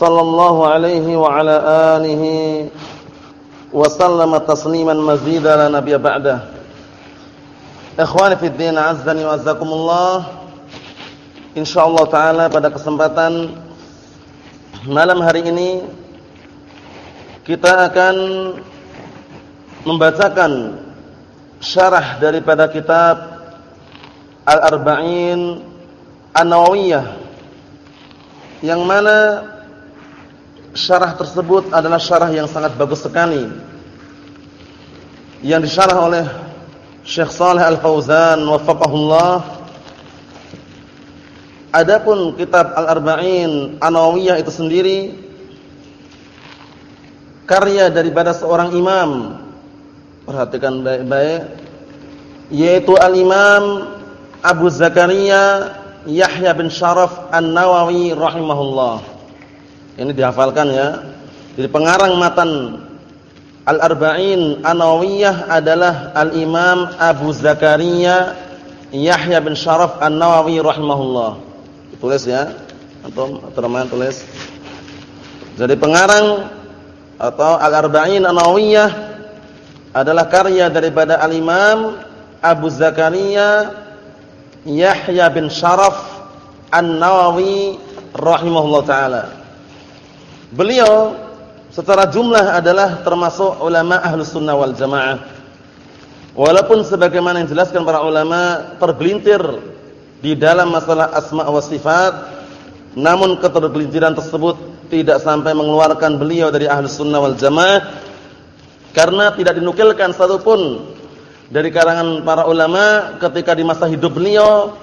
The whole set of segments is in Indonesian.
sallallahu alaihi wa ala alihi wa sallama tasliman mazida la nabiyya ba'dah. Ikhwani fi din, azzani wa azzakumullah. Insyaallah taala pada kesempatan malam hari ini kita akan membacakan syarah daripada kitab Al-Arba'in An-Nawawiyah yang mana syarah tersebut adalah syarah yang sangat bagus sekali. Yang disyarah oleh Syekh Saleh Al-Fauzan wafaqahullah. Adapun kitab Al-Arba'in An-Nawawiyah itu sendiri karya daripada seorang imam. Perhatikan baik-baik. Yaitu Al-Imam Abu Zakaria Yahya bin Sharaf An-Nawawi rahimahullah ini dihafalkan ya. Jadi pengarang matan Al-Arba'in An-Nawawiyah adalah Al-Imam Abu Zakaria Yahya bin Sharaf An-Nawawi rahimahullah. Tulis ya. Antum teman tulis. Jadi pengarang atau Al-Arba'in An-Nawawiyah adalah karya daripada Al-Imam Abu Zakaria Yahya bin Sharaf An-Nawawi rahimahullah taala. Beliau secara jumlah adalah termasuk ulama ahlus sunnah wal jamaah. Walaupun sebagaimana yang dijelaskan para ulama tergelintir di dalam masalah asma wa sifat, namun ketergelintiran tersebut tidak sampai mengeluarkan beliau dari ahlus sunnah wal jamaah karena tidak dinukilkan satupun dari karangan para ulama ketika di masa hidup beliau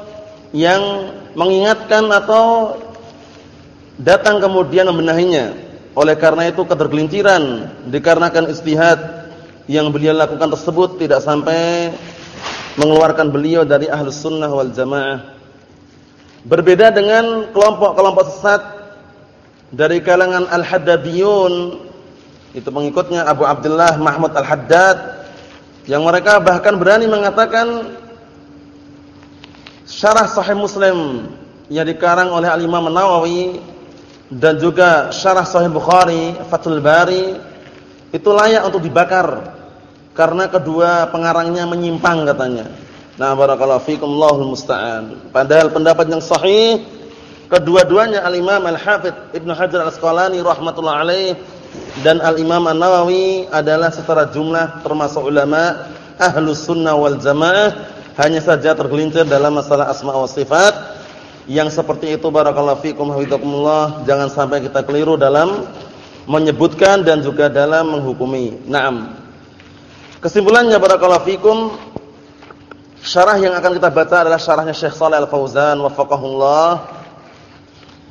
yang mengingatkan atau datang kemudian membenahinya. Oleh karena itu ketergelinciran dikarenakan istihad yang beliau lakukan tersebut tidak sampai mengeluarkan beliau dari ahlus sunnah wal jamaah. Berbeda dengan kelompok-kelompok sesat dari kalangan al-haddadiyun itu pengikutnya Abu Abdullah Mahmud al-Haddad yang mereka bahkan berani mengatakan syarah sahih Muslim yang dikarang oleh al-Imam Nawawi dan juga syarah Sahih Bukhari, Fathul Bari itu layak untuk dibakar karena kedua pengarangnya menyimpang katanya. Nah, barakallahu fikum Allahul musta'an. Padahal pendapat yang sahih kedua-duanya Al-Imam Al-Hafidz Ibnu Hajar Al-Asqalani rahimatullah alaih dan Al-Imam An-Nawawi adalah secara jumlah termasuk ulama Ahlus Sunnah wal Jamaah hanya saja tergelincir dalam masalah asma wa sifat yang seperti itu barakallahu fikum hafizakumullah jangan sampai kita keliru dalam menyebutkan dan juga dalam menghukumi. Naam. Kesimpulannya barakallahu fikum syarah yang akan kita baca adalah syarahnya Syekh Shalih Al-Fauzan wafaqahullah.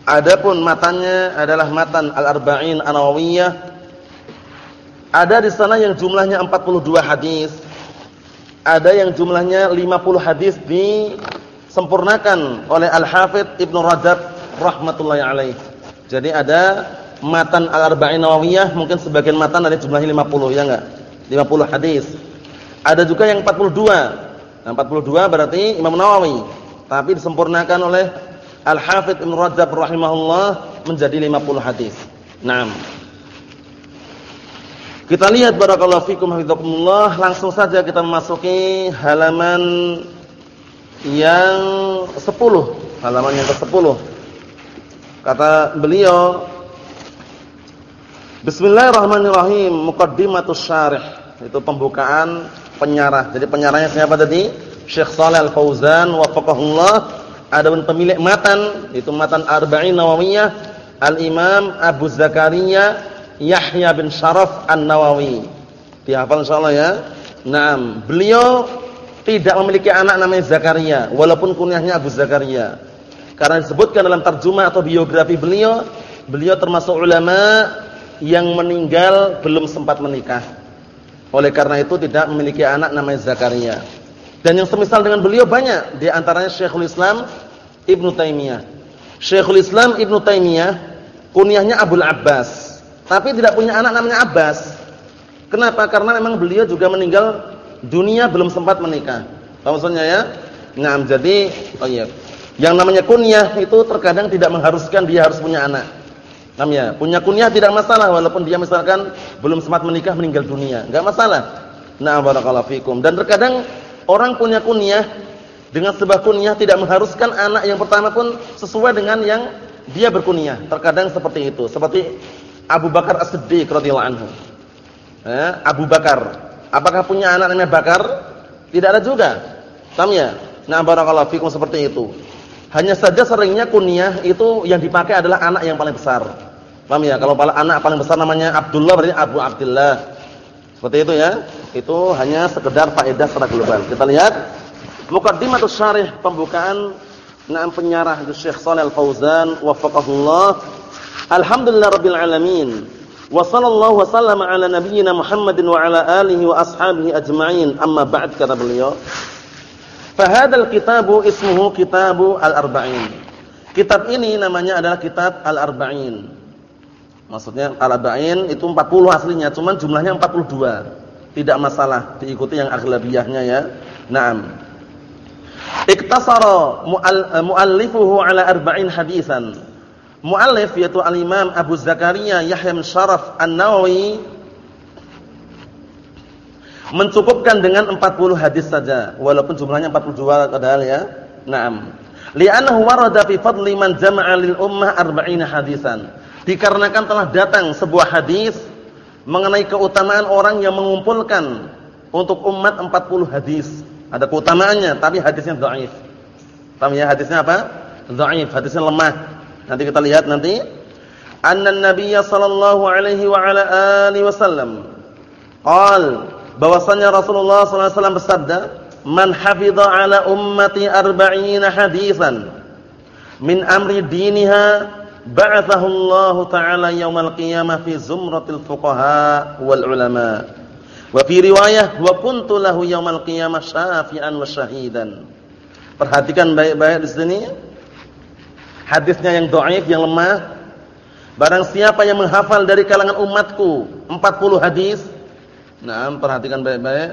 Adapun matanya adalah matan Al-Arba'in An-Nawawiyah. Ada di sana yang jumlahnya 42 hadis. Ada yang jumlahnya 50 hadis di disempurnakan oleh Al-Hafidh Ibnu Rajab rahmatullahi alaih. Jadi ada matan Al-Arba'in Nawawiyah mungkin sebagian matan ada jumlahnya 50 ya enggak? 50 hadis. Ada juga yang 42. Nah, 42 berarti Imam Nawawi, tapi disempurnakan oleh Al-Hafidh Ibnu Rajab rahimahullah menjadi 50 hadis. Naam. Kita lihat barakallahu fikum hafizakumullah, langsung saja kita memasuki halaman yang sepuluh halaman yang ke-10 kata beliau Bismillahirrahmanirrahim muqaddimatus syarih. Itu pembukaan penyarah jadi penyarahnya siapa tadi? Syekh Shalih Al-Fauzan wafaqahullah. Adapun pemilik matan itu matan Arba'in Nawawiyah. Al-Imam Abu Zakaria Yahya bin Sharaf An-Nawawi. Dihafal insyaallah ya. Naam. Beliau tidak memiliki anak namanya Zakaria walaupun kunyahnya Abu Zakaria karena disebutkan dalam terjemah atau biografi beliau beliau termasuk ulama yang meninggal belum sempat menikah. Oleh karena itu tidak memiliki anak namanya Zakaria. Dan yang semisal dengan beliau banyak, di antaranya Syekhul Islam Ibnu Taimiyah. Syekhul Islam Ibnu Taimiyah kunyahnya Abdul Abbas, tapi tidak punya anak namanya Abbas. Kenapa? Karena memang beliau juga meninggal dunia belum sempat menikah. Tahu maksudnya ya? Nah, jadi oh iya. Yang namanya kunyah itu terkadang tidak mengharuskan dia harus punya anak. Namanya, punya kunyah tidak masalah walaupun dia misalkan belum sempat menikah meninggal dunia, enggak masalah. Nah, barakallahu fikum. Dan terkadang orang punya kunyah dengan sebuah kunyah tidak mengharuskan anak yang pertama pun sesuai dengan yang dia berkunyah. Terkadang seperti itu. Seperti Abu Bakar As-Siddiq radhiyallahu anhu. Eh, Abu Bakar. Apakah punya anak namanya Bakar? Tidak ada juga. Paham ya? Nah, barakallahu fikum seperti itu. Hanya saja seringnya kunyah itu yang dipakai adalah anak yang paling besar. Paham ya? Kalau anak paling besar namanya Abdullah berarti Abu Abdullah. Seperti itu ya. Itu hanya sekedar faedah secara global. Kita lihat Muqaddimatus Syarih pembukaan Naam penyarah Syekh Shalal Al-Fauzan wafaqahullah. Alhamdulillah rabbil alamin. Wa sallallahu wa sallama ala nabiyyina Muhammadin wa ala alihi wa ashabihi ajma'in. Amma ba'd kata beliau. Fahadal kitabu ismuhu kitabu al-arba'in. Kitab ini namanya adalah kitab al-arba'in. Maksudnya al-arba'in itu 40 aslinya, cuman jumlahnya 42. Tidak masalah, diikuti yang aghlabiyahnya ya. Naam. Iktasara muallifuhu ala arba'in hadisan. Muallif yaitu al-Imam Abu Zakaria Yahya bin Sharaf An-Nawawi mencukupkan dengan 40 hadis saja walaupun jumlahnya 42 padahal ya. Naam. Li'annahu warada fi fadli man jama'a lil ummah 40 hadisan. Dikarenakan telah datang sebuah hadis mengenai keutamaan orang yang mengumpulkan untuk umat 40 hadis. Ada keutamaannya tapi hadisnya dhaif. Paham ya hadisnya apa? Dhaif, hadisnya lemah. Nanti kita lihat nanti. Anna Nabiyya sallallahu alaihi wa ala alihi wasallam qala bahwasanya Rasulullah sallallahu alaihi wasallam bersabda, "Man hafidha ala ummati arba'ina hadisan min amri diniha ba'athahu Allah taala yaumal qiyamah fi zumratil fuqaha wal ulama." Wa fi riwayah wa kuntu lahu yaumal qiyamah syafi'an wa syahidan. Perhatikan baik-baik di sini. Hadisnya yang dhaif, yang lemah. Barang siapa yang menghafal dari kalangan umatku 40 hadis, Naam, perhatikan baik-baik,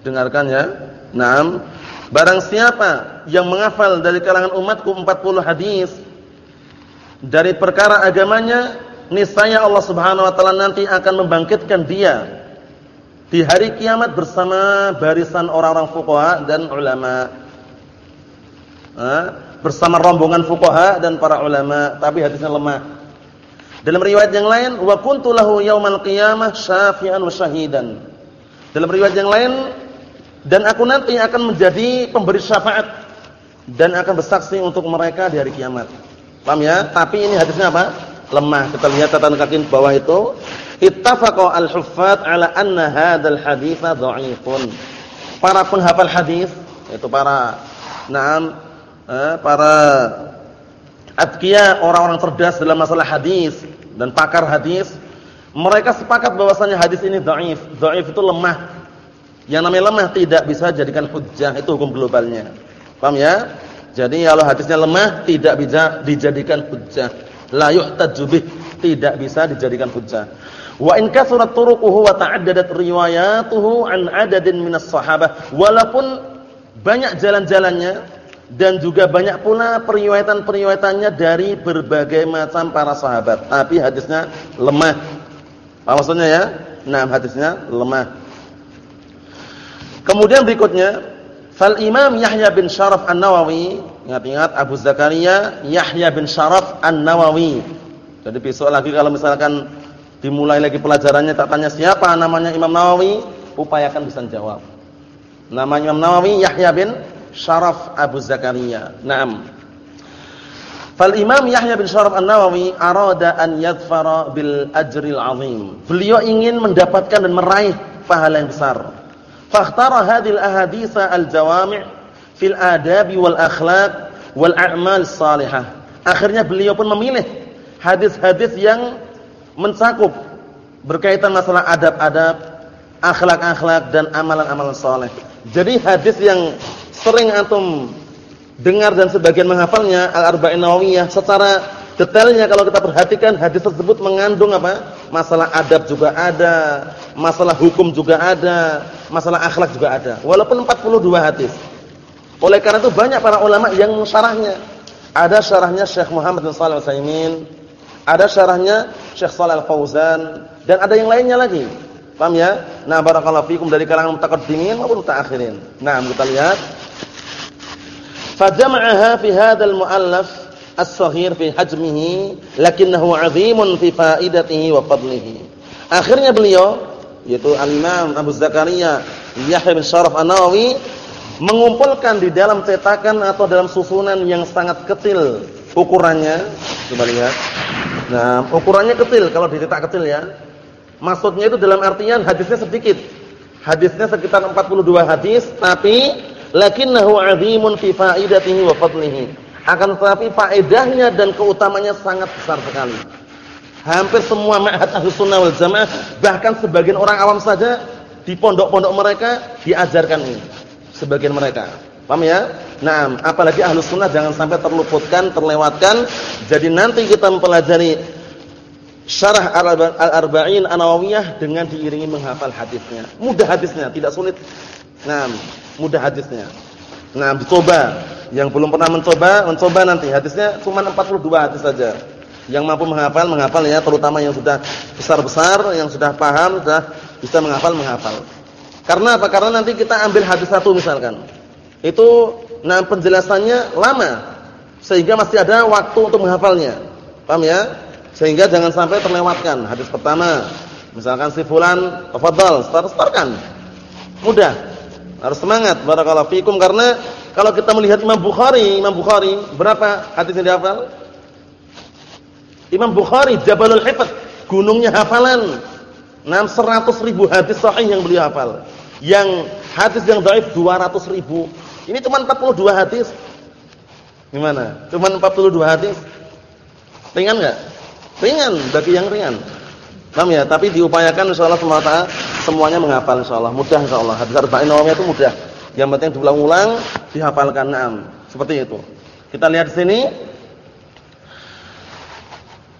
dengarkan ya. Naam. Barang siapa yang menghafal dari kalangan umatku 40 hadis dari perkara agamanya, niscaya Allah Subhanahu wa taala nanti akan membangkitkan dia di hari kiamat bersama barisan orang-orang fuqaha dan ulama. Bersama rombongan fuqaha dan para ulama, tapi hadisnya lemah. Dalam riwayat yang lain, wa kuntu lahu yaumal qiyamah syafi'an wa syahidan. Dalam riwayat yang lain, dan aku nanti akan menjadi pemberi syafaat dan akan bersaksi untuk mereka di hari kiamat. Paham ya? Tapi ini hadisnya apa? Lemah. Kita lihat catatan kaki bawah itu. Ittafaqa al-huffaz ala anna hadzal haditsa dha'ifun. Para penghafal hadis, itu para na'am eh, para atqiya, orang-orang cerdas dalam masalah hadis dan pakar hadis, mereka sepakat bahwasanya hadis ini dhaif. Dhaif itu lemah. Yang namanya lemah tidak bisa jadikan hujjah, itu hukum globalnya. Paham ya? Jadi kalau hadisnya lemah tidak bisa dijadikan hujjah. La yuhtaju bih, tidak bisa dijadikan hujjah. Wa in kasurat turuquhu wa ta'addadat riwayatuhu an adadin minas sahabah, walaupun banyak jalan-jalannya dan juga banyak pula periwayatan-periwayatannya dari berbagai macam para sahabat. Tapi hadisnya lemah. Apa maksudnya ya? Nah, hadisnya lemah. Kemudian berikutnya, fal Imam Yahya bin Sharaf An-Nawawi, ingat-ingat Abu Zakaria Yahya bin Sharaf An-Nawawi. Jadi besok lagi kalau misalkan dimulai lagi pelajarannya tak tanya siapa namanya Imam Nawawi, upayakan bisa jawab. Namanya Imam Nawawi Yahya bin Syaraf Abu Zakaria. Naam. Fal Imam Yahya bin Syaraf An-Nawawi arada an yadfara bil ajril azim. Beliau ingin mendapatkan dan meraih pahala yang besar. Fakhtara hadhil ahaditsa al-jawami' fil adab wal akhlaq wal a'mal salihah. Akhirnya beliau pun memilih hadis-hadis yang mencakup berkaitan masalah adab-adab, akhlak-akhlak dan amalan-amalan soleh. Jadi hadis yang sering antum dengar dan sebagian menghafalnya Al-Arba'in Nawawiyah secara detailnya kalau kita perhatikan hadis tersebut mengandung apa? Masalah adab juga ada, masalah hukum juga ada, masalah akhlak juga ada. Walaupun 42 hadis. Oleh karena itu banyak para ulama yang syarahnya. Ada syarahnya Syekh Muhammad bin Shalih Al-Utsaimin, ada syarahnya Syekh Shalih Al-Fauzan dan ada yang lainnya lagi. Paham ya? Nah, barakallahu fikum dari kalangan mutaqaddimin maupun mutaakhirin. Nah, kita lihat. Fajama'aha fi hadzal mu'allaf as-saghir fi hajmihi lakinnahu 'azimun fi faidatihi wa fadlihi. Akhirnya beliau yaitu Al-Imam Abu Zakaria Yahya bin Syaraf An-Nawawi mengumpulkan di dalam cetakan atau dalam susunan yang sangat kecil ukurannya. Coba lihat. Nah, ukurannya kecil kalau dicetak kecil ya. Maksudnya itu dalam artian hadisnya sedikit. Hadisnya sekitar 42 hadis, tapi lakinnahu 'azimun fi faidatihi wa fadlihi. Akan tetapi faedahnya dan keutamanya sangat besar sekali. Hampir semua ma'had Ahlussunnah wal Jamaah, bahkan sebagian orang awam saja di pondok-pondok mereka diajarkan ini sebagian mereka. Paham ya? Nah, apalagi ahlus sunnah jangan sampai terluputkan, terlewatkan. Jadi nanti kita mempelajari syarah al-arba'in an-nawawiyah dengan diiringi menghafal hadisnya. Mudah hadisnya, tidak sulit. Nah, mudah hadisnya. Nah, dicoba. Yang belum pernah mencoba, mencoba nanti. Hadisnya cuma 42 hadis saja. Yang mampu menghafal, menghafal ya, terutama yang sudah besar-besar, yang sudah paham, sudah bisa menghafal, menghafal. Karena apa? Karena nanti kita ambil hadis satu misalkan. Itu nah penjelasannya lama. Sehingga masih ada waktu untuk menghafalnya. Paham ya? Sehingga jangan sampai terlewatkan hadis pertama. Misalkan si fulan, tafadhal, start-startkan. Mudah. Harus semangat barakallahu fikum karena kalau kita melihat Imam Bukhari, Imam Bukhari berapa hadis yang dihafal? Imam Bukhari Jabalul Hifz, gunungnya hafalan. 600 ribu hadis sahih yang beliau hafal. Yang hadis yang dhaif 200 ribu. Ini cuma 42 hadis. Gimana? Cuma 42 hadis. Ringan enggak? Ringan bagi yang ringan. Paham ya? Tapi diupayakan insyaallah semata semuanya menghafal insyaallah. Mudah insyaallah. Hadis arba'in nawawiyah itu mudah. Yang penting diulang-ulang, dihafalkan. Naam. Seperti itu. Kita lihat di sini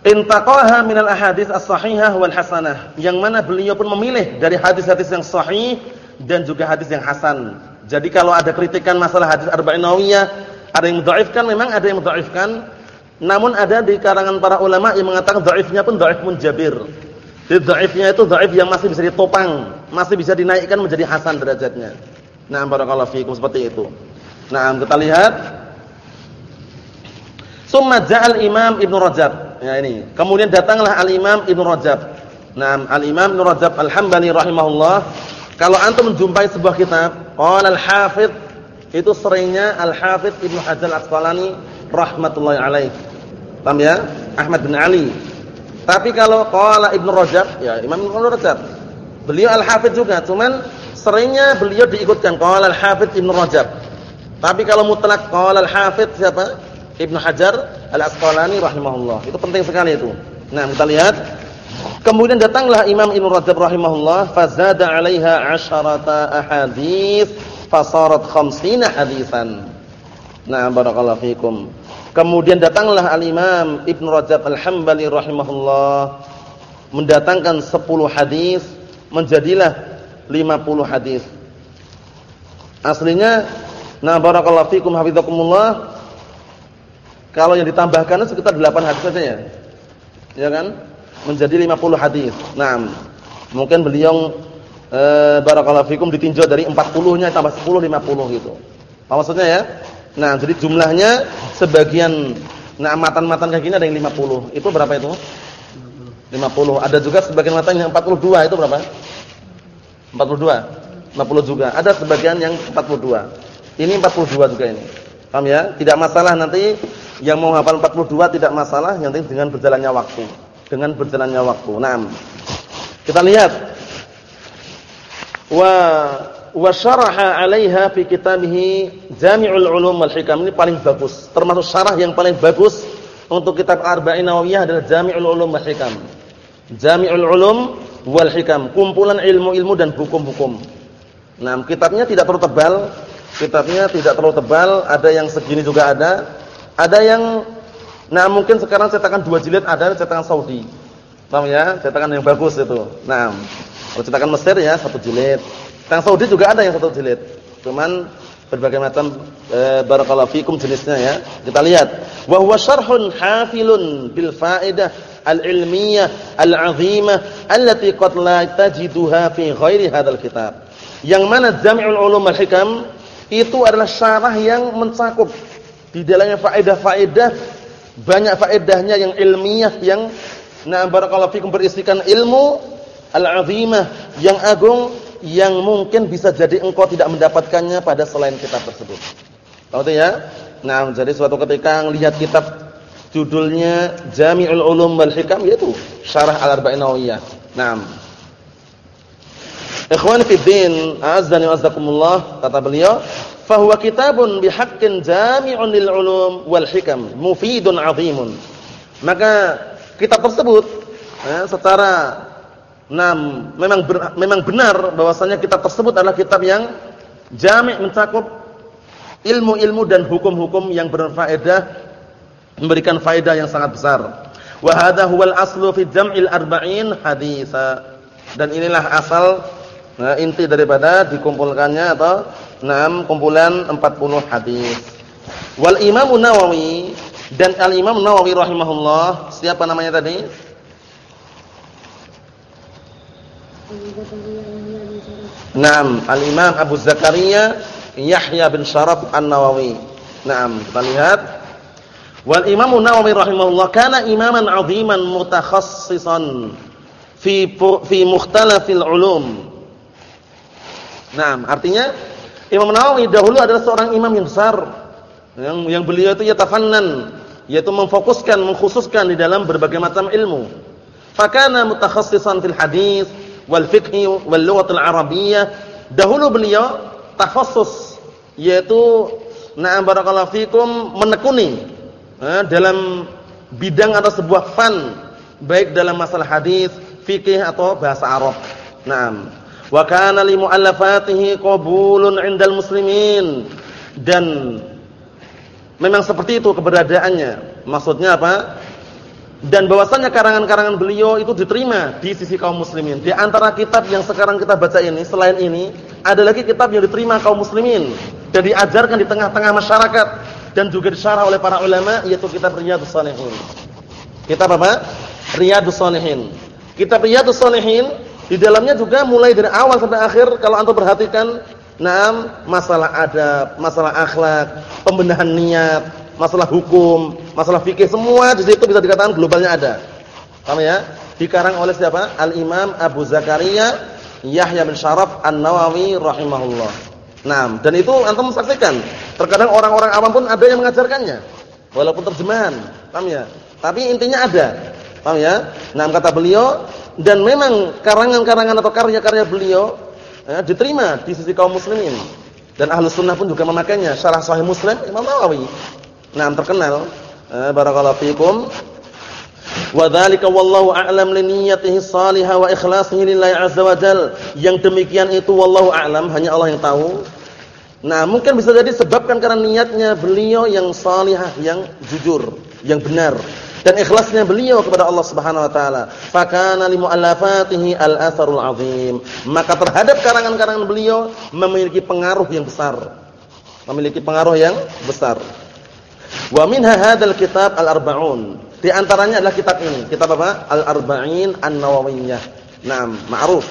intaqaha minal ahadits as-sahihah wal hasanah yang mana beliau pun memilih dari hadis-hadis yang sahih dan juga hadis yang hasan. Jadi kalau ada kritikan masalah hadis arba'in nawawiyah, ada yang mendhaifkan memang ada yang mendhaifkan. Namun ada di karangan para ulama yang mengatakan dhaifnya pun dhaif munjabir. Jadi dhaifnya itu dhaif yang masih bisa ditopang, masih bisa dinaikkan menjadi hasan derajatnya. Nah, barakallahu fiikum seperti itu. Nah, kita lihat Summa ja'al Imam Ibnu Rajab. Ya ini. Kemudian datanglah Al-Imam Ibnu Rajab. Nah, Al-Imam Ibnu Rajab Al-Hambali rahimahullah. Kalau antum menjumpai sebuah kitab, qala Al-Hafidz itu seringnya Al-Hafidz Ibnu Hajar Al-Asqalani rahmatullahi alaih. Paham ya? Ahmad bin Ali. Tapi kalau qala Ibnu Rajab, ya Imam Ibnu Rajab. Beliau Al-Hafidz juga, cuman seringnya beliau diikutkan qala Al-Hafidz Ibnu Rajab. Tapi kalau mutlak qala Al-Hafidz siapa? Ibnu Hajar Al-Asqalani rahimahullah. Itu penting sekali itu. Nah, kita lihat. Kemudian datanglah Imam Ibnu Rajab rahimahullah, fazada 'alaiha 'asharata ahadits, fasarat khamsina hadisan. Nah, barakallahu fikum. Kemudian datanglah Al-Imam Ibnu Rajab Al-Hambali rahimahullah mendatangkan 10 hadis, menjadilah 50 hadis. Aslinya nah barakallahu fikum hafizakumullah kalau yang ditambahkan sekitar 8 hadis saja ya. Ya kan? Menjadi 50 hadis. Nah, mungkin beliau e, barakallahu fikum ditinjau dari 40-nya tambah 10 50 gitu. Apa maksudnya ya? Nah, jadi jumlahnya sebagian nah matan-matan kayak gini ada yang 50. Itu berapa itu? 50. Ada juga sebagian matan yang 42 itu berapa? 42. 50 juga. Ada sebagian yang 42. Ini 42 juga ini. Paham ya? Tidak masalah nanti yang mau hafal 42 tidak masalah, yang penting dengan berjalannya waktu. Dengan berjalannya waktu. Naam. Kita lihat. Wa wa syaraha 'alaiha fi kitabih Jami'ul Ulum wal Hikam. Ini paling bagus. Termasuk syarah yang paling bagus untuk kitab Arba'in Nawawiyah adalah Jami'ul Ulum wal Hikam. Jami'ul Ulum wal hikam, kumpulan ilmu-ilmu dan hukum-hukum. Nah, kitabnya tidak terlalu tebal, kitabnya tidak terlalu tebal, ada yang segini juga ada. Ada yang nah mungkin sekarang cetakan dua jilid ada cetakan Saudi. Paham ya? Cetakan yang bagus itu. Nah, kalau cetakan Mesir ya satu jilid. Cetakan Saudi juga ada yang satu jilid. Cuman berbagai macam e, barakallahu fikum jenisnya ya. Kita lihat. Wa huwa syarhun hafilun bil faedah al-ilmiyah al-'azimah allati qad la tajiduha fi ghairi hadzal kitab. Yang mana Jami'ul Ulum wal Hikam itu adalah syarah yang mencakup di dalamnya faedah-faedah banyak faedahnya yang ilmiah yang na barakallahu fikum berisikan ilmu al-'azimah yang agung yang mungkin bisa jadi engkau tidak mendapatkannya pada selain kitab tersebut. Tahu ya? Nah, jadi suatu ketika lihat kitab judulnya Jami'ul Ulum wal Hikam yaitu Syarah Al-Arba'in Nawawiyah. Naam. Ikhwan fi din, azdani wa azzakumullah, kata beliau, fahuwa kitabun bihaqqin jami'un lil ulum wal hikam, mufidun 'azimun. Maka kitab tersebut ya, secara Nam, memang ber, memang benar bahwasanya kitab tersebut adalah kitab yang jami' mencakup ilmu-ilmu dan hukum-hukum yang berfaedah memberikan faedah yang sangat besar. Wa hadha huwal aslu fi jam'il arba'in haditsa. Dan inilah asal nah, inti daripada dikumpulkannya atau enam kumpulan 40 hadis. Wal Imam Nawawi dan Al Imam Nawawi rahimahullah, siapa namanya tadi? Naam, Al-Imam Abu Zakaria Yahya bin Sharaf An-Nawawi. Naam, kita lihat. Wal Imam Nawawi rahimahullah kana imaman 'aziman mutakhassisan fi fi mukhtalafil ulum. Naam, artinya Imam Nawawi dahulu adalah seorang imam yang besar yang yang beliau itu yatafannan yaitu memfokuskan, mengkhususkan di dalam berbagai macam ilmu. Fakana mutakhassisan fil hadis wal fiqhi wal lughatul arabiyyah. Dahulu beliau takhassus yaitu na'am barakallahu fikum menekuni eh, dalam bidang atau sebuah fan baik dalam masalah hadis, fikih atau bahasa Arab. Naam. Wa kana li muallafatihi qabulun 'indal muslimin. Dan memang seperti itu keberadaannya. Maksudnya apa? Dan bahwasannya karangan-karangan beliau itu diterima di sisi kaum muslimin. Di antara kitab yang sekarang kita baca ini, selain ini, ada lagi kitab yang diterima kaum muslimin dan diajarkan di tengah-tengah masyarakat dan juga disyarah oleh para ulama yaitu kitab Riyadhus Shalihin. Kitab apa? Riyadhus Shalihin. Kitab Riyadhus Shalihin di dalamnya juga mulai dari awal sampai akhir kalau antum perhatikan, enam masalah adab, masalah akhlak, pembenahan niat, masalah hukum, masalah fikih semua di situ bisa dikatakan globalnya ada. Paham ya? Dikarang oleh siapa? Al-Imam Abu Zakaria Yahya bin Syaraf An-Nawawi rahimahullah. Nah, dan itu antum saksikan. Terkadang orang-orang awam pun ada yang mengajarkannya. Walaupun terjemahan, paham ya? Tapi intinya ada. Paham ya? Nah, kata beliau dan memang karangan-karangan atau karya-karya beliau ya, diterima di sisi kaum muslimin. Dan ahlu sunnah pun juga memakainya. Syarah sahih muslim Imam Nawawi. Nah, terkenal. Eh, barakallahu fikum. Wa dzalika wallahu a'lam li niyyatihi salihah wa ikhlasihi lillahi azza wa jal. Yang demikian itu wallahu a'lam, hanya Allah yang tahu. Nah, mungkin bisa jadi sebabkan karena niatnya beliau yang salihah, yang jujur, yang benar dan ikhlasnya beliau kepada Allah Subhanahu wa taala. Fakana li muallafatihi al-atharul azim. Maka terhadap karangan-karangan beliau memiliki pengaruh yang besar. Memiliki pengaruh yang besar. Wa minha hadzal kitab al-arba'un. Di antaranya adalah kitab ini. Kitab apa? Al-Arba'in An-Nawawiyah. Naam, ma'ruf.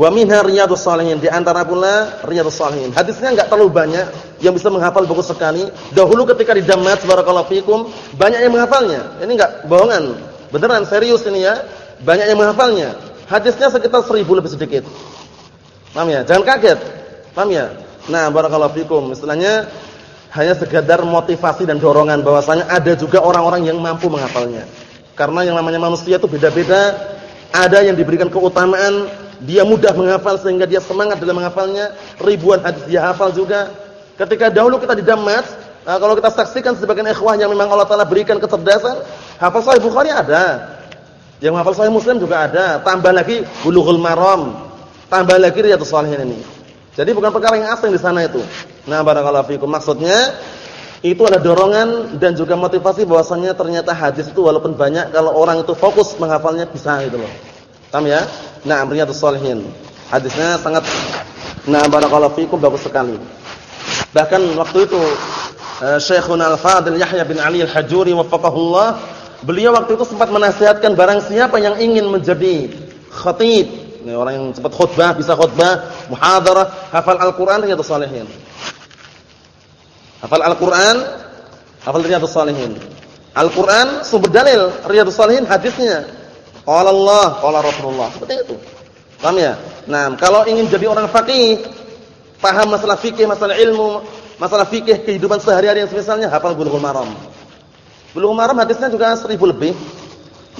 Wa minha Riyadhus Shalihin. Di antara pula Riyadhus Shalihin. Hadisnya enggak terlalu banyak yang bisa menghafal buku sekali. Dahulu ketika di Damat barakallahu fikum, banyak yang menghafalnya. Ini enggak bohongan. Beneran serius ini ya. Banyak yang menghafalnya. Hadisnya sekitar seribu lebih sedikit. Paham ya? Jangan kaget. Paham ya? Nah, barakallahu fikum. Istilahnya hanya sekadar motivasi dan dorongan bahwasanya ada juga orang-orang yang mampu menghafalnya. Karena yang namanya manusia itu beda-beda. Ada yang diberikan keutamaan, dia mudah menghafal sehingga dia semangat dalam menghafalnya. Ribuan hadis dia hafal juga. Ketika dahulu kita di Damas, nah kalau kita saksikan sebagian ikhwah yang memang Allah Taala berikan kecerdasan, hafal Sahih Bukhari ada. Yang hafal Sahih Muslim juga ada, tambah lagi Bulughul Maram, tambah lagi Riyadhus Shalihin ini. Jadi bukan perkara yang asing di sana itu. Nah, barakallahu fikum. Maksudnya itu ada dorongan dan juga motivasi bahwasannya ternyata hadis itu walaupun banyak kalau orang itu fokus menghafalnya bisa gitu loh. Paham ya? Nah, Riyadhus Shalihin. Hadisnya sangat nah barakallahu fikum bagus sekali. Bahkan waktu itu uh, Syekhun Al-Fadil Yahya bin Ali Al-Hajuri wafaqahullah, beliau waktu itu sempat menasihatkan barang siapa yang ingin menjadi khatib, ini orang yang cepat khutbah, bisa khutbah, muhadarah, hafal Al-Qur'an riyadhus shalihin. Hafal Al-Qur'an, hafal riyadhus shalihin. Al-Qur'an sumber dalil, riyadhus shalihin hadisnya. Qala Allah, qala Rasulullah. Seperti itu. Paham ya? Nah, kalau ingin jadi orang faqih, paham masalah fikih, masalah ilmu, masalah fikih kehidupan sehari-hari yang semisalnya hafal Bulughul Maram. Bulughul Maram hadisnya juga seribu lebih.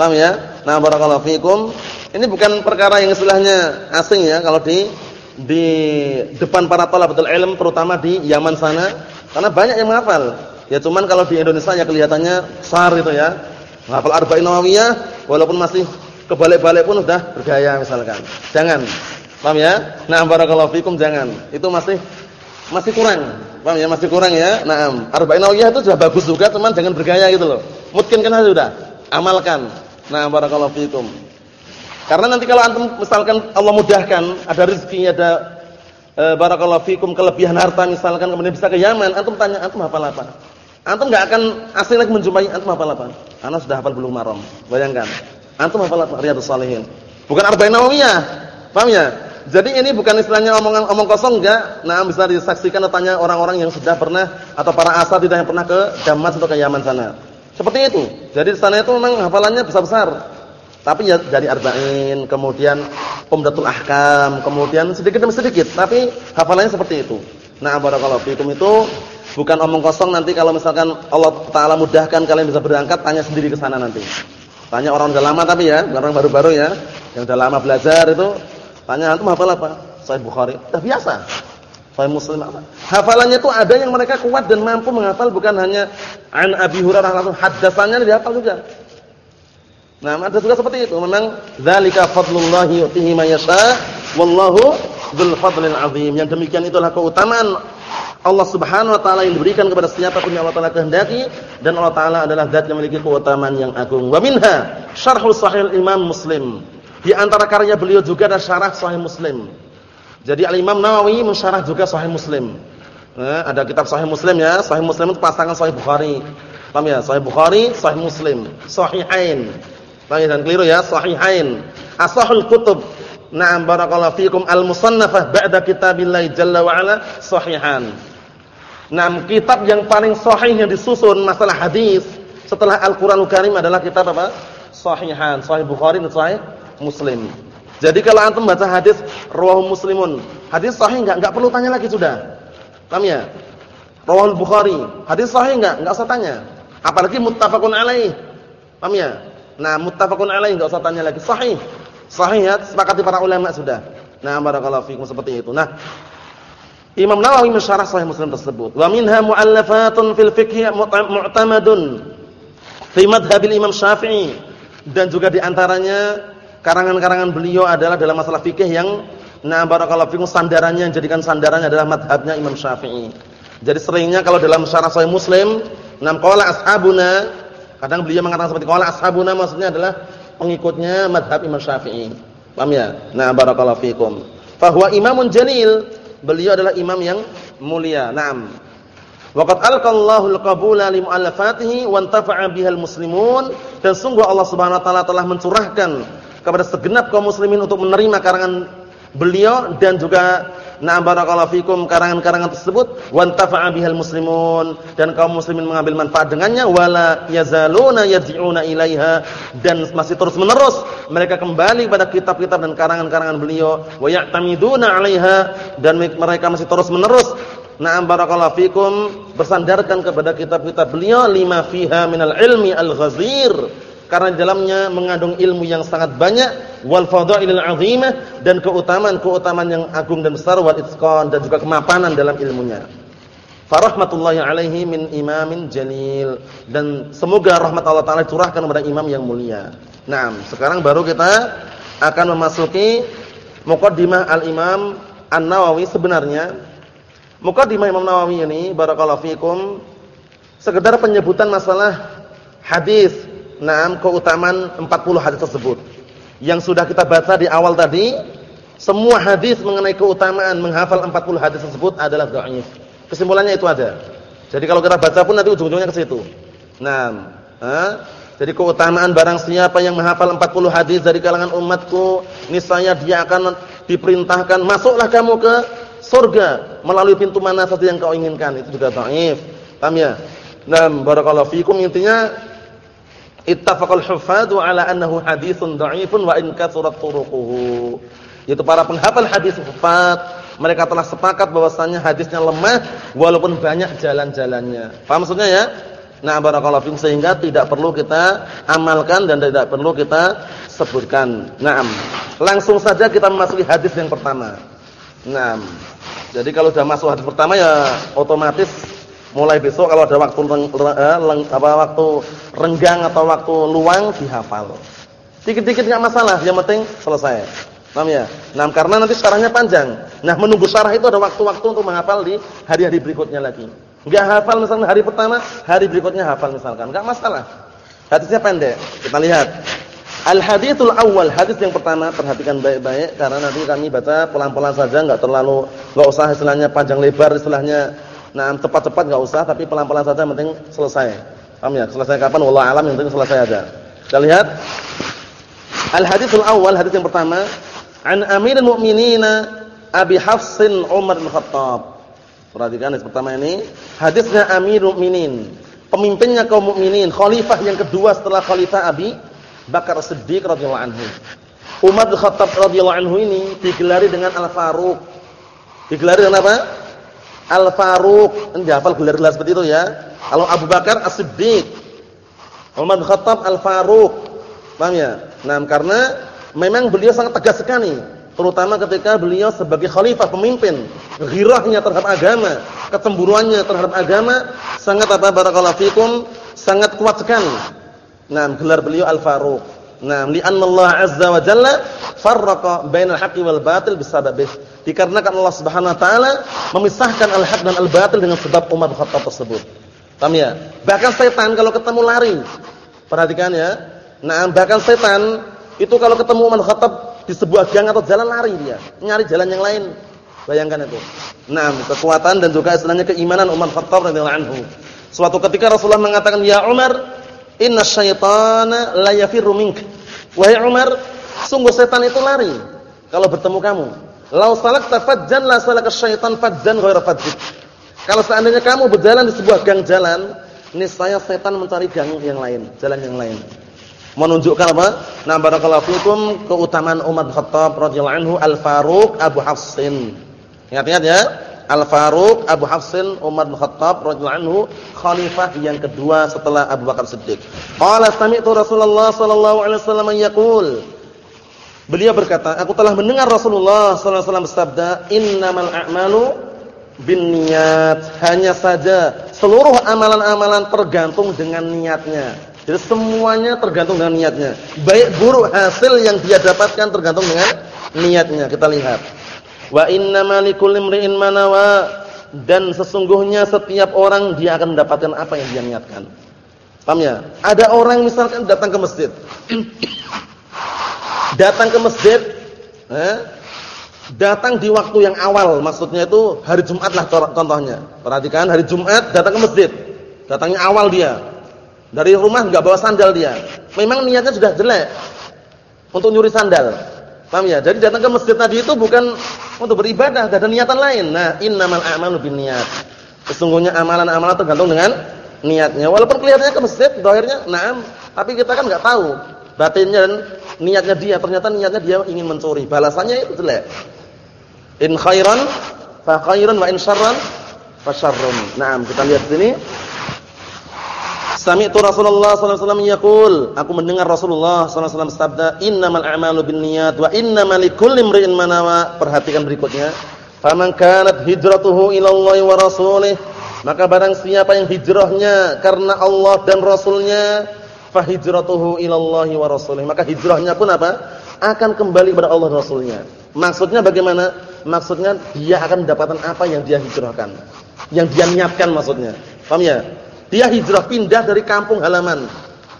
Paham ya? Nah, barakallahu fikum. Ini bukan perkara yang istilahnya asing ya kalau di di depan para thalabatul ilm terutama di Yaman sana karena banyak yang menghafal. Ya cuman kalau di Indonesia ya kelihatannya besar itu ya. Hafal Arba'in Nawawiyah walaupun masih kebalik-balik pun sudah bergaya misalkan. Jangan Paham ya? Nah, barakallahu fikum jangan. Itu masih masih kurang. Paham ya? Masih kurang ya. Naam. Arba'in nawawiyah itu sudah bagus juga, cuman jangan bergaya gitu loh. Mungkin kan sudah. Amalkan. Nah, barakallahu fikum. Karena nanti kalau antum misalkan Allah mudahkan, ada rezeki, ada e, barakallahu fikum kelebihan harta misalkan kemudian bisa ke Yaman, antum tanya antum hafal apa? Antum enggak akan asing lagi menjumpai antum hafal apa? Ana sudah hafal belum maram. Bayangkan. Antum hafal apa? Riyadhus Shalihin. Bukan Arba'in Nawawiyah. Paham ya? Jadi ini bukan istilahnya omongan omong kosong enggak. Nah, bisa disaksikan tanya orang-orang yang sudah pernah atau para asatidzah yang pernah ke Damas atau ke Yaman sana. Seperti itu. Jadi di sana itu memang hafalannya besar-besar. Tapi ya dari arba'in, kemudian Umdatul Ahkam, kemudian sedikit demi sedikit, tapi hafalannya seperti itu. Nah, barakallahu fikum itu bukan omong kosong nanti kalau misalkan Allah taala mudahkan kalian bisa berangkat tanya sendiri ke sana nanti. Tanya orang udah lama tapi ya, orang baru-baru ya, yang udah lama belajar itu Tanya antum hafal apa? Sahih Bukhari. Dah biasa. Sahih Muslim apa? Hafalannya itu ada yang mereka kuat dan mampu menghafal bukan hanya an Abi Hurairah langsung hadasannya dihafal juga. Nah, ada juga seperti itu. Memang zalika fadlullah yu'tihi man yasha wallahu dzul fadlil azim. Yang demikian itulah keutamaan Allah Subhanahu wa taala yang diberikan kepada siapa pun yang Allah taala kehendaki dan Allah taala adalah zat yang memiliki keutamaan yang agung. Wa minha syarhul sahih Imam Muslim. Di antara karya beliau juga ada syarah Sahih Muslim. Jadi Al-Imam Nawawi mensyarah juga Sahih Muslim. Nah, ada kitab Sahih Muslim ya, Sahih Muslim itu pasangan Sahih Bukhari. Paham ya? Sahih Bukhari, Sahih Muslim, Sahihain. Ya? Dan keliru ya, Sahihain. Asahul kutub. Na'am barakallahu fikum al-musannafah ba'da kitabillahi jalla wa ala sahihan. Nah, kitab yang paling sahih yang disusun masalah hadis setelah Al-Qur'anul Karim adalah kitab apa? Sahihan, Sahih Bukhari dan Sahih Muslim. Jadi kalau antum baca hadis rawahu Muslimun, hadis sahih enggak? Enggak perlu tanya lagi sudah. Paham ya? Bukhari, hadis sahih enggak? Enggak usah tanya. Apalagi muttafaqun alaih. Paham ya? Nah, muttafaqun alaih enggak usah tanya lagi. Sahih. Sahih ya, sepakati para ulama sudah. Nah, barakallahu fikum seperti itu. Nah, Imam Nawawi mensyarah Sahih Muslim tersebut. Wa minha mu'allafatun fil fiqh mu'tamadun fi madhhabil Imam Syafi'i dan juga di antaranya karangan-karangan beliau adalah dalam masalah fikih yang nah barakallahu fikum sandarannya yang jadikan sandarannya adalah madhabnya Imam Syafi'i. Jadi seringnya kalau dalam syarah Sahih Muslim, nam qala ashabuna, kadang beliau mengatakan seperti qala ashabuna maksudnya adalah pengikutnya madhab Imam Syafi'i. Paham ya? Nah barakallahu fikum. Fahuwa imamun jalil. Beliau adalah imam yang mulia. Naam. Waqad alqallahu al-qabula li mu'allafatihi wa intafa'a bihal muslimun dan sungguh Allah Subhanahu wa taala telah mencurahkan kepada segenap kaum muslimin untuk menerima karangan beliau dan juga na'am barakallahu fikum karangan-karangan tersebut wantafa'a bihal muslimun dan kaum muslimin mengambil manfaat dengannya wala yazaluna yarji'una ilaiha dan masih terus-menerus mereka kembali pada kitab-kitab dan karangan-karangan beliau wa ya'tamiduna 'alaiha dan mereka masih terus-menerus na'am barakallahu fikum bersandarkan kepada kitab-kitab beliau lima fiha minal ilmi al-ghazir karena dalamnya mengandung ilmu yang sangat banyak wal fadailil azimah dan keutamaan-keutamaan yang agung dan besar wal itqan dan juga kemapanan dalam ilmunya. Farahmatullahi alaihi min imamin jalil dan semoga rahmat Allah taala curahkan kepada imam yang mulia. Nah, sekarang baru kita akan memasuki muqaddimah al-Imam An-Nawawi sebenarnya muqaddimah Imam Nawawi ini barakallahu fikum sekedar penyebutan masalah hadis, nah keutamaan 40 hadis tersebut. Yang sudah kita baca di awal tadi, semua hadis mengenai keutamaan menghafal 40 hadis tersebut adalah dhaif. Kesimpulannya itu ada. Jadi kalau kita baca pun nanti ujung-ujungnya ke situ. Nah, jadi keutamaan barang siapa yang menghafal 40 hadis dari kalangan umatku, niscaya dia akan diperintahkan masuklah kamu ke surga melalui pintu mana saja yang kau inginkan. Itu juga dhaif. Paham ya? Nah, barakallahu fikum intinya ittafaqal hufadu ala annahu haditsun dha'ifun wa in kathurat turuquhu. Yaitu para penghafal hadis hufad, mereka telah sepakat bahwasanya hadisnya lemah walaupun banyak jalan-jalannya. Paham maksudnya ya? Nah, barakallahu fikum sehingga tidak perlu kita amalkan dan tidak perlu kita sebutkan. Naam. Langsung saja kita memasuki hadis yang pertama. Naam. Jadi kalau sudah masuk hadis pertama ya otomatis mulai besok kalau ada waktu reng, eh, reng, apa waktu renggang atau waktu luang dihafal. Dikit-dikit enggak masalah, yang penting selesai. Paham ya? Nah, karena nanti syarahnya panjang. Nah, menunggu syarah itu ada waktu-waktu untuk menghafal di hari-hari berikutnya lagi. Enggak hafal misalnya hari pertama, hari berikutnya hafal misalkan. Enggak masalah. Hadisnya pendek. Kita lihat. Al-hadithul awal, hadis yang pertama, perhatikan baik-baik karena nanti kami baca pelan-pelan saja, enggak terlalu enggak usah istilahnya panjang lebar istilahnya. Nah, cepat-cepat enggak usah, tapi pelan-pelan saja penting selesai. Paham ya? Selesai kapan wallah alam yang penting selesai aja. Kita lihat. Al-hadithul awal, hadis yang pertama, an Amirul Mukminin Abi Hafsin Umar bin Khattab. Perhatikan yang pertama ini, hadisnya Amirul Mukminin, pemimpinnya kaum mukminin, khalifah yang kedua setelah khalifah Abi Bakar Siddiq radhiyallahu anhu. Umar bin Khattab radhiyallahu anhu ini digelari dengan Al-Faruq. Digelari dengan apa? Al-Faruq. Ini hafal gelar-gelar seperti itu ya. Kalau Abu Bakar As-Siddiq, Umar bin Khattab Al-Faruq. Paham ya? Nah, karena memang beliau sangat tegas sekali terutama ketika beliau sebagai khalifah pemimpin, ghirahnya terhadap agama, kecemburuannya terhadap agama sangat apa barakallahu fikum, sangat kuat sekali. Nah, gelar beliau Al-Faruq. Nah, li'anna Allah azza wa jalla farraqa bainal haqqi wal batil bisababih. Dikarenakan Allah Subhanahu wa taala memisahkan al-haq dan al-batil dengan sebab Umar bin Khattab tersebut. Paham ya? Bahkan setan kalau ketemu lari. Perhatikan ya. Nah, bahkan setan itu kalau ketemu Umar bin Khattab di sebuah gang atau jalan lari dia, nyari jalan yang lain. Bayangkan itu. Nah, kekuatan dan juga istilahnya keimanan Umar Khattab radhiyallahu anhu. Suatu ketika Rasulullah mengatakan, "Ya Umar, inna syaitana la yafirru mink." Wahai Umar, sungguh setan itu lari kalau bertemu kamu. Lau salakta fajjan la salaka syaitan fajjan ghairu fajjik. Kalau seandainya kamu berjalan di sebuah gang jalan, niscaya setan mencari gang yang lain, jalan yang lain menunjukkan apa? Nah, barakallahu fikum keutamaan Umar Khattab radhiyallahu anhu Al-Faruq Abu Hafsin. Ingat-ingat ya. Al-Faruq Abu Hafsin Umar bin Khattab radhiyallahu anhu khalifah yang kedua setelah Abu Bakar Siddiq. Qala sami'tu Rasulullah sallallahu alaihi wasallam yaqul Beliau berkata, aku telah mendengar Rasulullah sallallahu alaihi wasallam bersabda, "Innamal a'malu binniyat." Hanya saja seluruh amalan-amalan tergantung dengan niatnya. Jadi semuanya tergantung dengan niatnya. Baik buruk hasil yang dia dapatkan tergantung dengan niatnya. Kita lihat. Wa innamal likulli imri'in ma dan sesungguhnya setiap orang dia akan mendapatkan apa yang dia niatkan. Paham ya? Ada orang misalkan datang ke masjid. datang ke masjid, eh, datang di waktu yang awal, maksudnya itu hari Jumat lah contohnya. Perhatikan hari Jumat datang ke masjid. Datangnya awal dia. Dari rumah enggak bawa sandal dia. Memang niatnya sudah jelek untuk nyuri sandal. Paham ya? Jadi datang ke masjid tadi itu bukan untuk beribadah, ada niatan lain. Nah, innamal a'malu binniyat. Sesungguhnya amalan-amalan tergantung dengan niatnya. Walaupun kelihatannya ke masjid, dohirnya na'am, tapi kita kan enggak tahu batinnya dan niatnya dia. Ternyata niatnya dia ingin mencuri. Balasannya itu jelek. In khairan fa khairan wa in syarran fa syarrun. Naam, kita lihat sini. Sami'tu Rasulullah sallallahu alaihi aku mendengar Rasulullah sallallahu alaihi wasallam bersabda, "Innamal a'malu binniyat wa innamal likulli imri'in ma nawa." Perhatikan berikutnya. Faman kanat hijratuhu ila Allah wa rasulih, maka barang siapa yang hijrahnya karena Allah dan Rasulnya, fahijratuhu ilallahi wa rasulih. Maka hijrahnya pun apa? Akan kembali kepada Allah dan Rasulnya. Maksudnya bagaimana? Maksudnya dia akan mendapatkan apa yang dia hijrahkan. Yang dia niatkan maksudnya. Paham ya? Dia hijrah pindah dari kampung halaman.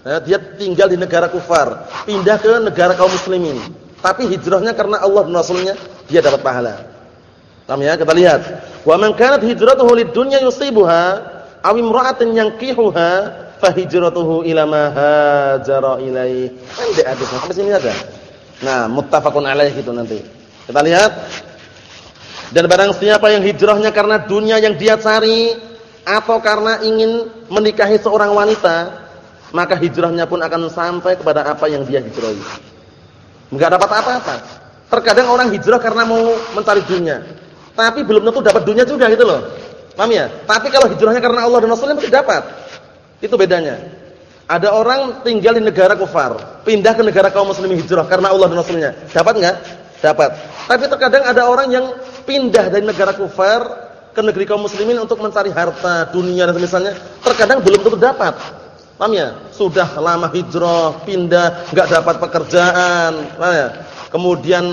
Ya, dia tinggal di negara kufar, pindah ke negara kaum muslimin. Tapi hijrahnya karena Allah dan Rasulnya, dia dapat pahala. Paham ya? Kita lihat. Wa man kanat hijratuhu lid-dunya yusibuha aw imra'atin yankihuha fa hijratuhu ila ma hajara ilaih. Pendek hadisnya. Sampai sini ada. Nah, muttafaqun alaih gitu nanti. Kita lihat. Dan barang siapa yang hijrahnya karena dunia yang dia cari atau karena ingin menikahi seorang wanita, maka hijrahnya pun akan sampai kepada apa yang dia hijrahi. Enggak dapat apa-apa. Terkadang orang hijrah karena mau mencari dunia. Tapi belum tentu dapat dunia juga gitu loh. Paham ya? Tapi kalau hijrahnya karena Allah dan Rasulnya mesti dapat. Itu bedanya. Ada orang tinggal di negara kufar, pindah ke negara kaum muslimin hijrah karena Allah dan Rasulnya. Dapat enggak? Dapat. Tapi terkadang ada orang yang pindah dari negara kufar ke negeri kaum muslimin untuk mencari harta, dunia dan misalnya, terkadang belum tentu dapat. Paham ya? Sudah lama hijrah, pindah, enggak dapat pekerjaan, paham ya? Kemudian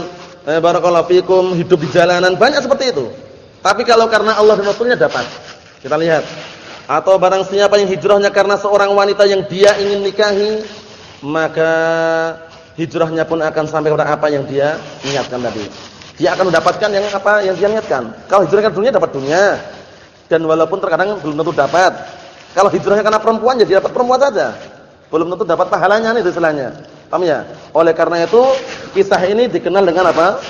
eh, barakallahu fikum hidup di jalanan banyak seperti itu. Tapi kalau karena Allah dan Rasulnya dapat. Kita lihat. Atau barang siapa yang hijrahnya karena seorang wanita yang dia ingin nikahi, maka hijrahnya pun akan sampai kepada apa yang dia niatkan tadi. Dia akan mendapatkan yang apa yang dia niatkan. Kalau hijrahnya dunia dapat dunia. Dan walaupun terkadang belum tentu dapat. Kalau hijrahnya karena perempuan jadi dapat perempuan saja. Belum tentu dapat pahalanya nih istilahnya. Paham ya? Oleh karena itu kisah ini dikenal dengan apa?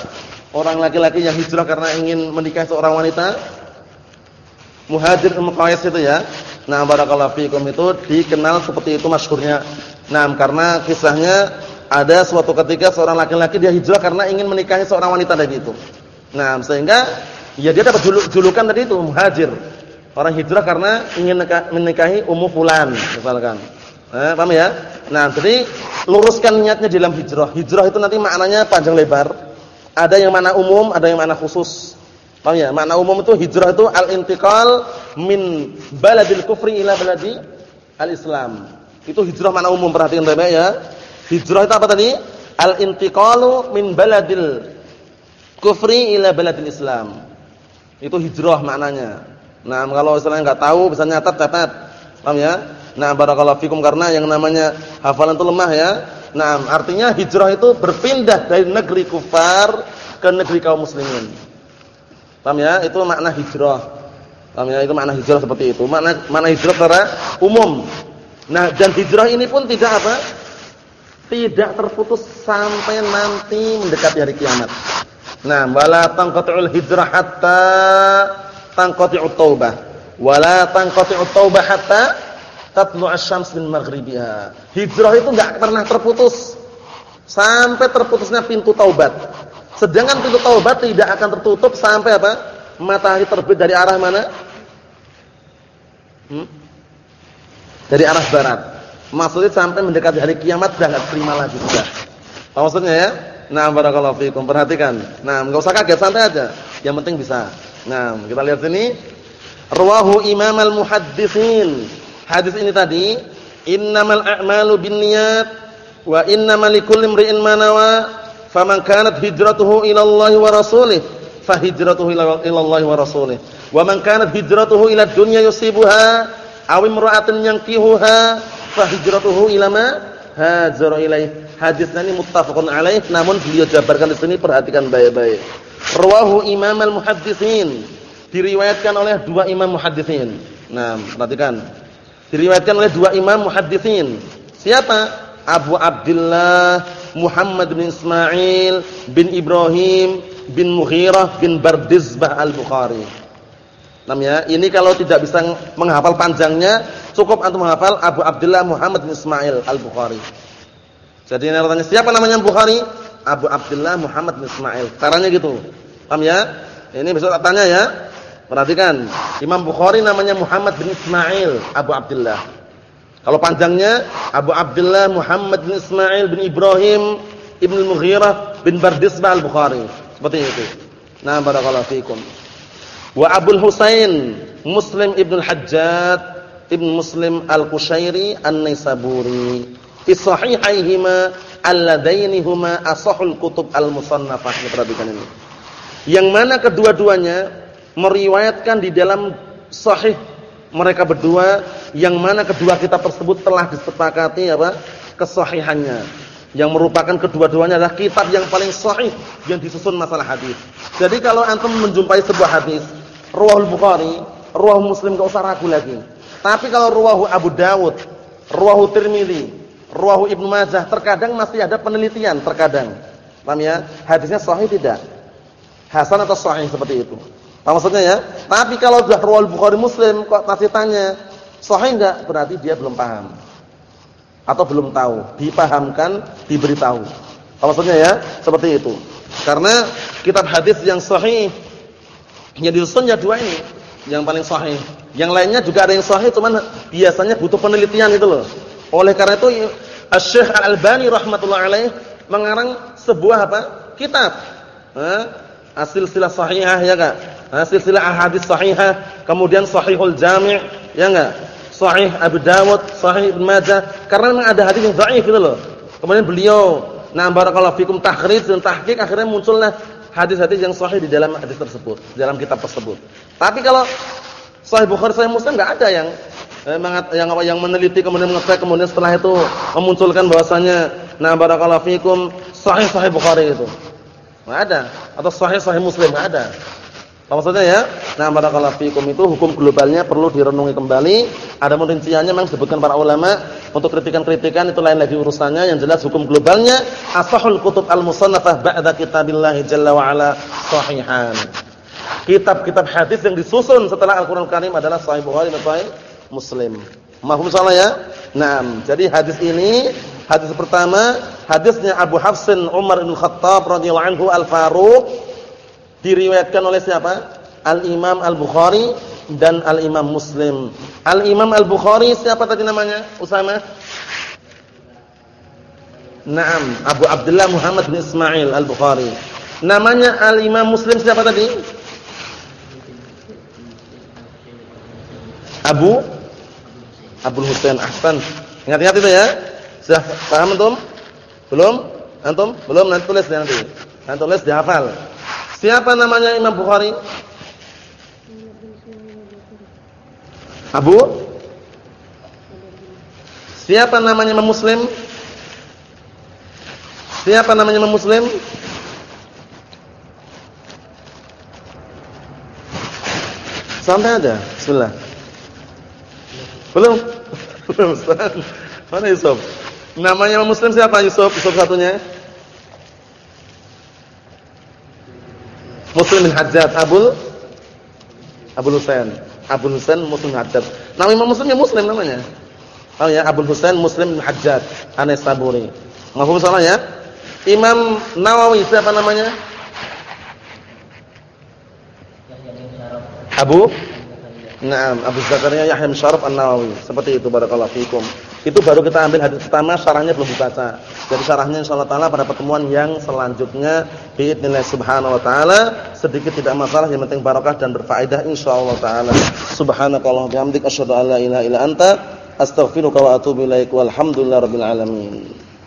Orang laki-laki yang hijrah karena ingin menikah seorang wanita. Muhajir Muqayyis itu ya. Nah, barakallahu fikum itu dikenal seperti itu masyhurnya. Nah, karena kisahnya ada suatu ketika seorang laki-laki dia hijrah karena ingin menikahi seorang wanita tadi itu. Nah, sehingga ya dia dapat julukan tadi itu muhajir. Orang hijrah karena ingin menikahi ummu fulan misalkan. Eh, paham ya? Nah, jadi luruskan niatnya dalam hijrah. Hijrah itu nanti maknanya panjang lebar. Ada yang mana umum, ada yang mana khusus. Paham ya? Makna umum itu hijrah itu al-intiqal min baladil kufri ila baladi al-islam. Itu hijrah makna umum, perhatikan baik-baik ya. Hijrah itu apa tadi? Al-intiqalu min baladil kufri ila baladil islam. Itu hijrah maknanya. Nah, kalau istilahnya enggak tahu bisa nyatat catat. Paham ya? Nah, barakallahu fikum karena yang namanya hafalan itu lemah ya. Nah, artinya hijrah itu berpindah dari negeri kufar ke negeri kaum muslimin. Paham ya? Itu makna hijrah. Paham ya? Itu makna hijrah seperti itu. Makna makna hijrah secara umum. Nah, dan hijrah ini pun tidak apa? Tidak terputus sampai nanti mendekati hari kiamat. Nah, wala tanqati'ul hijrah hatta tanqati'ut taubah. Wala tanqati'ut taubah hatta tatlu asy-syams min maghribiha. Hijrah itu enggak pernah terputus sampai terputusnya pintu taubat. Sedangkan pintu taubat tidak akan tertutup sampai apa? Matahari terbit dari arah mana? Hmm? Dari arah barat. Maksudnya sampai mendekati hari kiamat sudah enggak terima lagi sudah. Maksudnya ya? Nah, barakallahu fiikum. Perhatikan. Nah, enggak usah kaget, santai aja. Yang penting bisa. Nah, kita lihat sini. Rawahu Imam al-Muhadditsin Hadis ini tadi, innamal a'malu binniyat wa innamal likulli imri'in ma nawa, faman kanat hijratuhu ila Allah wa rasulih, fa hijratuhu ila Allah wa rasulih. Wa man kanat hijratuhu ila dunya yusibuha aw imra'atin yankihuha, fa hijratuhu ila ma hajara ilaih. Hadis ini muttafaqun alaih, namun beliau jabarkan di sini perhatikan baik-baik. Rawahu Imam al-Muhaddisin. Diriwayatkan oleh dua imam muhaddisin. Nah, perhatikan. Diriwayatkan oleh dua imam muhaddisin. Siapa? Abu Abdullah Muhammad bin Ismail bin Ibrahim bin Mughirah bin Bardizbah Al-Bukhari. Namanya, ini kalau tidak bisa menghafal panjangnya, cukup antum menghafal Abu Abdullah Muhammad bin Ismail Al-Bukhari. Jadi ini artinya siapa namanya Bukhari? Abu Abdullah Muhammad bin Ismail. Caranya gitu. Paham ya? Ini besok tanya ya. Perhatikan, Imam Bukhari namanya Muhammad bin Ismail Abu Abdullah. Kalau panjangnya Abu Abdullah Muhammad bin Ismail bin Ibrahim Ibn Mughirah bin Bardisbah Al-Bukhari. Seperti itu. Nah, barakallahu fiikum. Wa Abdul Husain Muslim Ibn Al-Hajjaj Ibn Muslim Al-Qushairi An-Naisaburi. fi sahihaihima alladaini huma asahul kutub al-musannafah. Perhatikan ini. Yang mana kedua-duanya meriwayatkan di dalam sahih mereka berdua yang mana kedua kitab tersebut telah disepakati apa? kesahihannya. Yang merupakan kedua-duanya adalah kitab yang paling sahih yang disusun masalah hadis. Jadi kalau antum menjumpai sebuah hadis, Ruwahul Bukhari, Ruwah Muslim enggak usah ragu lagi. Tapi kalau Ruwahu Abu Dawud, Ruwahu Tirmizi, Ruwahu Ibnu Majah, terkadang masih ada penelitian terkadang. Paham ya? Hadisnya sahih tidak? Hasan atau sahih seperti itu. Apa maksudnya ya? Tapi kalau sudah Ruwahul Bukhari Muslim kok masih tanya, sahih enggak? Berarti dia belum paham. Atau belum tahu, dipahamkan, diberitahu. Apa maksudnya ya? Seperti itu. Karena kitab hadis yang sahih yang disusun ya dua ini, yang paling sahih. Yang lainnya juga ada yang sahih cuman biasanya butuh penelitian itu loh. Oleh karena itu Asy-Syaikh Al-Albani rahimatullah alaih mengarang sebuah apa? kitab. Hasil silah sahihah ya enggak? Hasil silah ahadits sahihah, kemudian Sahihul Jami' ya enggak? Sahih Abu Dawud, Sahih Ibnu Majah karena memang ada hadis yang dhaif gitu loh. Kemudian beliau nah barakallahu fikum takhrij dan tahqiq akhirnya muncullah hadis-hadis yang sahih di dalam hadis tersebut, di dalam kitab tersebut. Tapi kalau Sahih Bukhari, Sahih Muslim enggak ada yang eh, yang yang meneliti kemudian mengecek kemudian setelah itu memunculkan bahwasanya na barakallahu fikum Sahih Sahih Bukhari itu. Enggak ada atau Sahih Sahih Muslim enggak ada. Apa maksudnya ya? Nah, barakallahu fikum itu hukum globalnya perlu direnungi kembali. Ada rinciannya memang disebutkan para ulama untuk kritikan-kritikan itu lain lagi urusannya. Yang jelas hukum globalnya asahul kutub al-musannafah ba'da kitabillah jalla wa ala sahihan. Kitab-kitab hadis yang disusun setelah Al-Qur'an Karim adalah Sahih Bukhari dan Sahih Muslim. Mahfum salah ya? Naam. Jadi hadis ini hadis pertama hadisnya Abu Hafsin Umar bin Khattab radhiyallahu anhu Al-Faruq diriwayatkan oleh siapa? Al-Imam Al-Bukhari dan Al-Imam Muslim. Al-Imam Al-Bukhari siapa tadi namanya? Usama? Naam, Abu Abdullah Muhammad bin Ismail Al-Bukhari. Namanya Al-Imam Muslim siapa tadi? Abu Abu Husain Ahsan. Ingat-ingat itu ya? Sudah paham antum? Belum? Antum? Belum nanti tulis nanti. Nanti tulis dihafal. Siapa namanya Imam Bukhari? Abu? Siapa namanya Imam Muslim? Siapa namanya Imam Muslim? Sampai ada. Bismillah. Belum? Belum, Ustaz. Mana Yusuf? Namanya Muslim siapa Yusuf? Yusuf satunya? Muslim bin Hajjaj Abul Abul Husain. Abul Husain Muslim bin Hajjaj. Nama Imam Muslim ya Muslim namanya. Oh ya, Abul Husain Muslim bin Hajjaj An-Naisaburi. Mahfum salah ya? Imam Nawawi siapa namanya? Abu Naam, Abu Zakaria Yahya bin Syaraf An-Nawawi. Seperti itu barakallahu fikum. Itu baru kita ambil hadis pertama, syarahnya belum dibaca. Jadi syarahnya insyaallah taala pada pertemuan yang selanjutnya biidznillah subhanahu wa taala sedikit tidak masalah yang penting barokah dan berfaedah insyaallah taala. Subhanakallahumma bihamdika asyhadu an la ilaha illa anta astaghfiruka wa atubu ilaik. Walhamdulillahirabbil alamin.